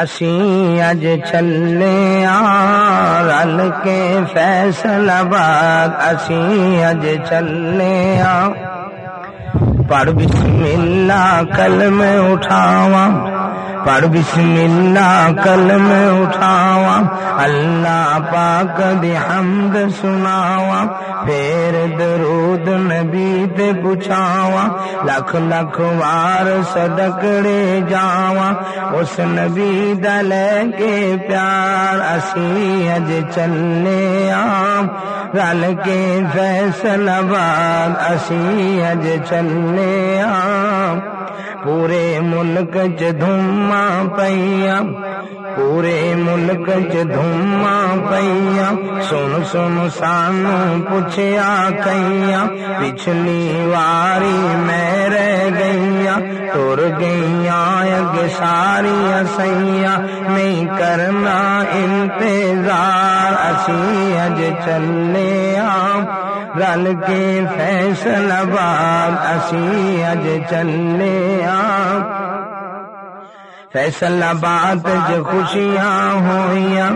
اسی اج چلے آ رل کے فیصل آباد اسی اج چلے آ پڑھ بسم اللہ کلم اٹھاواں۔ پڑھ بسم اللہ کل میں اٹھاوا اللہ پاک دی حمد سناوا پھر درود نبی تے پچھاوا لکھ لکھ وار صدقڑے جاوا اس نبی دا لے کے پیار اسی اج چلے آم، رل کے فیصل باد اسی اج چلے آم۔ پورے ملک چ دھوما پیا پورے ملک چ دھوما پیا سن سن سانو پوچھیا کئیا، پچھلی واری میں رہ گئیا، تر گئیا، اگ ساری سیا نہیں کرنا انتظار، اسی اج چلے آ رل کے فیصل باد اسی اج چلے آ فیصل آباد جو خوشیاں ہوئیاں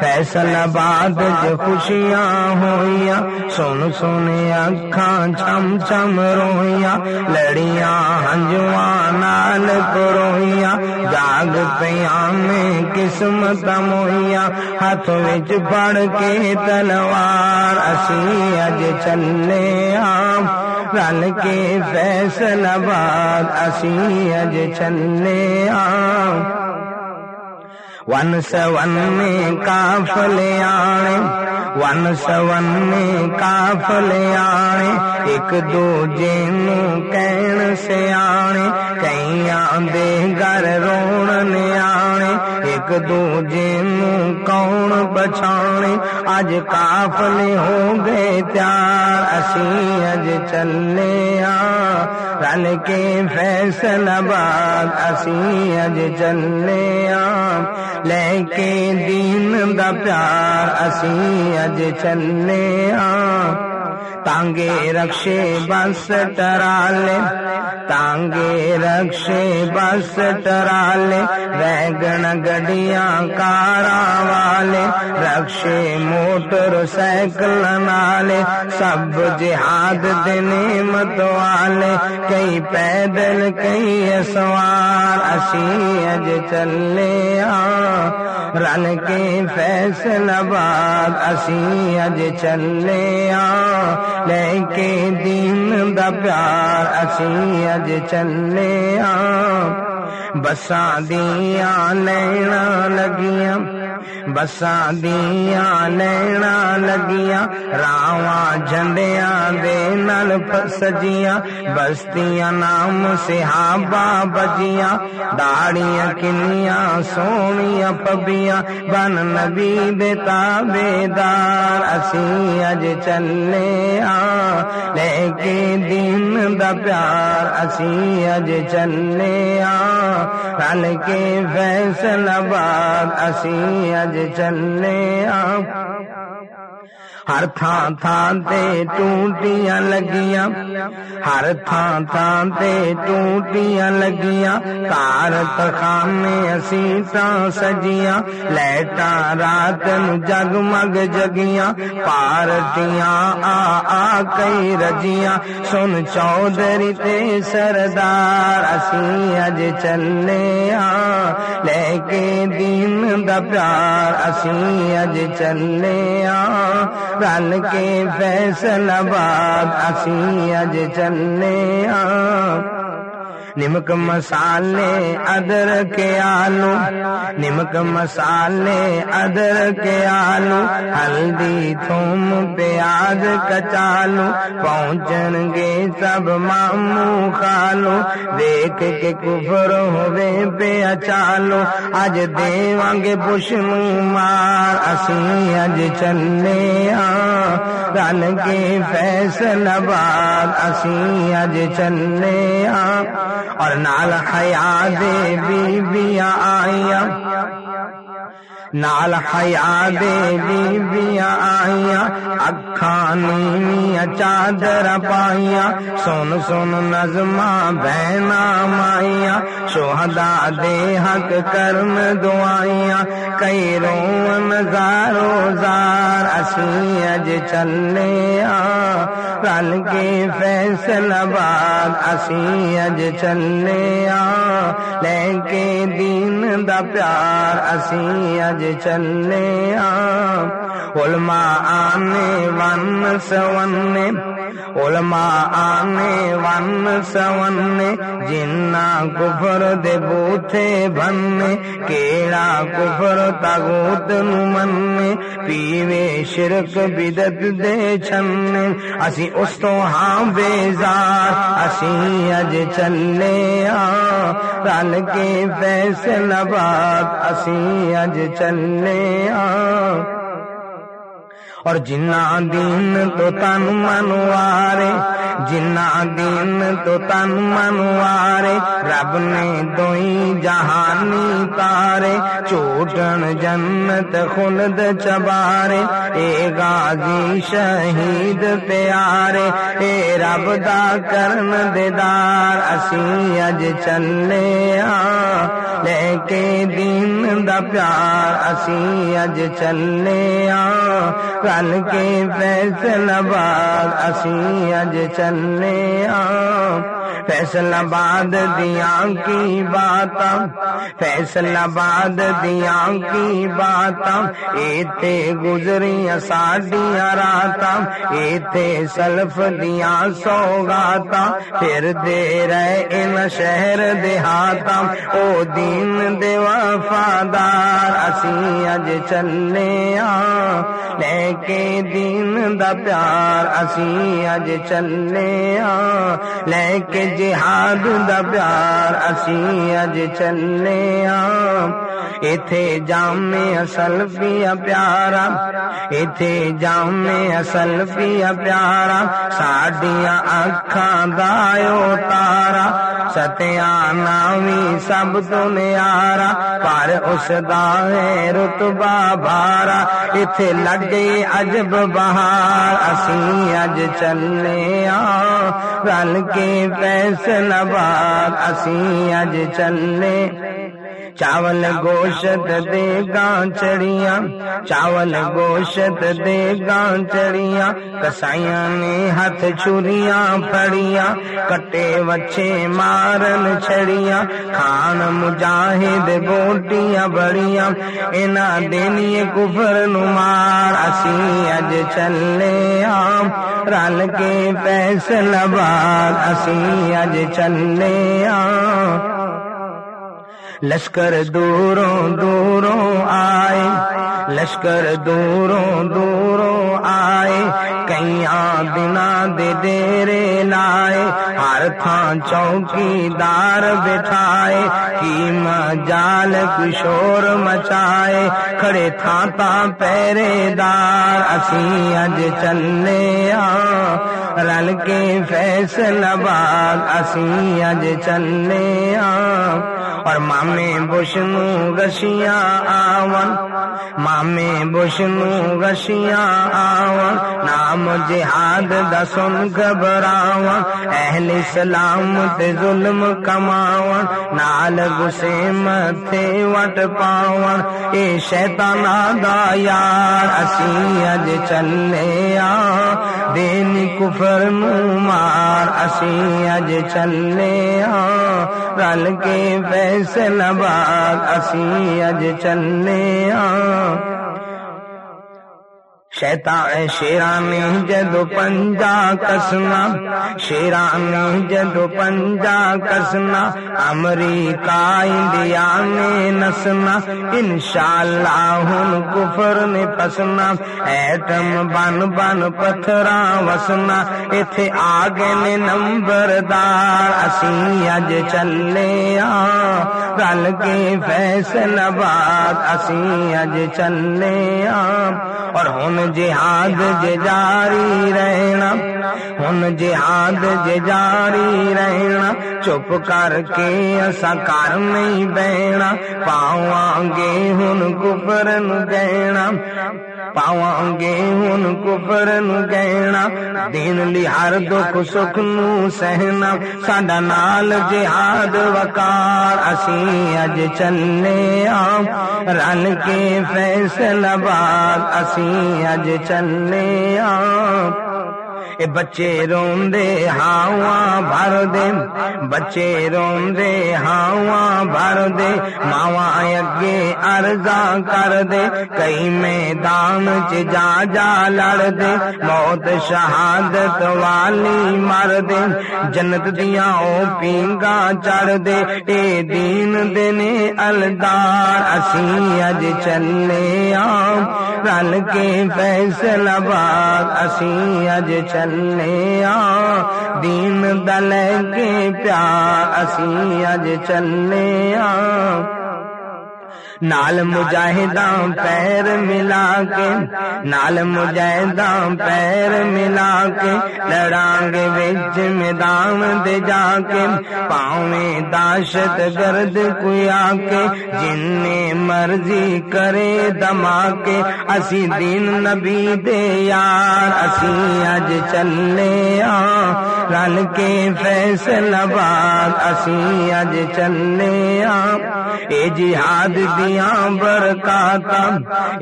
فیصل آباد جو خوشیاں ہوئیاں، سن سنے اکھاں چم چم روئیاں، لڑیاں ہنجواں نال کروئیاں، جاگ پیاں میں قسمت موئیاں، ہاتھ وچ پڑ کے تلوار، اسی اج چلے آم۔ رل کے فیصل آباد اسی اج چلے آم ون سون میں کافلے آنے، ون سون میں کافلے آنے۔ ایک دوجے نو کہن سے آنے کئی آندے گھر رون آنے ایک دوجے نو کون بچانے اج کافلے ہو گئے تیار اسی اج چلے آ رل کے فیصل باد اسی اج چلے آ لے کے دین دا پیار اسی اج چلے آ تانگے رکشے بس ٹرالے، تانگے رکشے بس ٹرالے، ویگن گڈیاں کارا والے رکشے موٹر سائیکل نالے، سب جہاد دے نعمت والے، کئی پیدل، کئی سوار اسی اج چلے آ رن کے فیصل باد اسی اج چلے آ لے کے دین دا پیار اسی اج چلے آ بساں دیا لینا لگیاں۔ بساں دیا لینا لگیاں راواں جھنڈیاں دے نال سجیاں بستیاں نام صحابہ بجیاں داڑیاں کنیاں سونیاں پبیاں بن نبی دے تابے دار اسی اج چلے آ لے کے دین دا پیار اسی اج چلے آ رل کے فیصل باد اسی اج چلے آپ ہر تھان تھان تے ٹوٹیاں لگیاں۔ ہر تھان تھان تے ٹوٹیاں لگیاں۔ کار تخانے سیٹاں سجیاں۔ لائٹاں رات نو جگمگ جگیاں۔ پارٹیاں آ آ کئی رجیاں۔ سن چودھری تے سردار اسی اج چلے آ لے کے دین دا پیار اسی اج چلے آ رل کے فیصل آباد اسی اج چلے آ نمک مسالے ادر کے آلو، نمک مسالے ادر کے آلو، ہلدی تھوم پیاز کچالو، پہنچن گے سب مامو کھالو دیکھ کے کفر ہوے پہ اچالو اج دیواں گے پشنو مار، اسی اج چلے آ رل کے فیصل باد اسی اج چلے آ، اور نال حیا دے بی بیاں آئیاں۔ نال حیا دے بی بیاں آئیاں اکھاں نیویاں چادر پائیاں سن سن نظماں بہنا مائیاں شہدا دے حق کرم دعائیاں کئی رو زارو زار اسی اج چلے آ رل کے فیصل باد اسی اج چلے آ لے کے دین دا پیار اسی اج چلے آ علماء آنے ون سونے علماء آنے ون سونے جنا کفر دے بوتھے بننے کیڑا کفر تاغوت نو مننے پیوے شرک بدت دے چھنے اسی اس تو ہاں بیزار، اسی اج چلے آ، رل کے فیصلہ بات اسی اج چلے آ۔ اور جنا دین تو تن منوارے جنا دین تو تن منوارے رب نے دوئی جہانی تارے چوٹن جنت خلد چبارے اے غازی شہید پیارے اے رب دا کرن دیدار اسی اج چلے آ لے کے دین دا پیار اسی اج چلے آ کل کے فیصلہ باد اسی اج چلے آ فیصلہ باد دیا کی بات فیصلہ باد دیا کی بات ایتھے گزری ساڈیاں رات ایتھے سلف دیا سوگات پھر دے رہے ان شہر دیہات او دین دے وفادار، اسی اج چلے آ لے کے دین دا پیار، اسی اج چلے آ لے کے جہاد دا پیار اسی اج چلے آ ایتھے جام اصل پیا پیارا، ایتھے جام اصل پیا پیارا۔ ساڈیاں اکھاں دایو تارا ستیا نامی سب تو نیارا پر اس دا ہے رتبہ بھارا، ایتھے لگ گئی عجب بہار۔ اسی اج چلے آ رل کے فیصلہ باد اسی اج چلے چاول گوشت دے گاں چڑیاں، چاول گوشت دے گاں چڑیاں، کسائیاں نے ہاتھ چوریاں پھڑیاں، کٹے وچھے مارن چھڑیاں کھان مجاہد گوٹیاں بڑیاں اینا دینی کفر نو مار اسی اج چلے آم رل کے فیصلہ باد، اسی اج چلے آم لشکر دوروں دوروں آئے، لشکر دوروں دوروں آئے، کئی دنا دے دیرے لائے، ہر تھان چوکی دار بٹھائے کی مجال کشور مچائے، کھڑے تھا تا پیرے دار، اسی اج چلے آ رل کے فیصلہ باد اسی اج چلے آ اور مامے بشنو گشیاں آون۔ مامے بشنو گشیاں آون۔ نام جہاد دسن گھبراون۔ اہل اسلام تے ظلم کماون۔ نال گسے متھے وٹ پاون۔ اے شیطان دا یار اسی اج چلے آ دین کفر نو اسی اج چلے ہاں رل کے فیصلہ باد اسی اج چلے ہاں۔ آ شیطان شیران جدو پنجا کسنا شیران جدو پنجا کسنا امریکہ، انڈیا نے نسنا، انشاءاللہ ہن کفر نے پسنا، ایٹم بن بن پتھرا وسنا، ایتھے آگے نے نمبردار، اسی اج چلے آ رل کے فیصلہ باد اسی اج چلے آ اور ہن جہاد جے جاری رہنا، ہن جہاد جے جاری رہنا، چپ کر کے اسا کر نہیں بہنا پاواں گے ہن نو گینا، دین لی ہر دکھ سکھ نو سہنا۔ ساڈا نال جہاد وقار، اسی اج چلنے آم۔ رن کے فیصلہ باد، اسی اج چلنے آم۔ اے بچے روم دے ہاواں بھر دے، بچے روم دے ہاواں بھر دے، ماواں اگے ارزا کر دے، کئی میدان چ جا جا لڑ دے، موت شہادت والی مر دے، جنت دیاں او پینگا چڑ دے، اے دین دینے الدار اسی اج چلے آ رل کے فیصلہ باد اسی اج چلے چلے آ دل کے پیا اسی اج چلے آ نال مجاہداں پیر ملا کے نال مجاہداں پیر ملا کے لڑاں گے وچ میدان دے جا کے پاویں داشت گرد کوئی آ کے جن نے مرضی کرے دما کے۔ اسی دین نبی دے یار اسی اج چلے آ رل کے فیصل آباد، اسی اج چلے آ اے جہاد دیا برکاتا،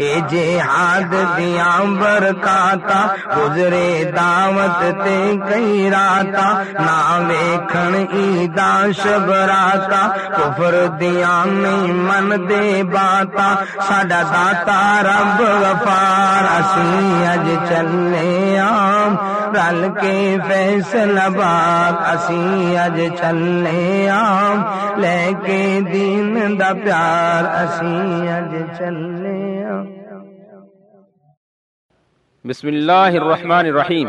اے جہاد دیا برکاتا، گزرے دعوت تے کئی راتا، نہ ویکھن عیدا شب راتا کفر دیا نہیں من دے باتا۔ ساڈا داتا رب وفار اسی اج چلے آ رل کے فیصلہ باد اسی اج چلے آم، لے کے دین دا پیار اسی اج چلے آم۔ بسم اللہ الرحمن الرحیم۔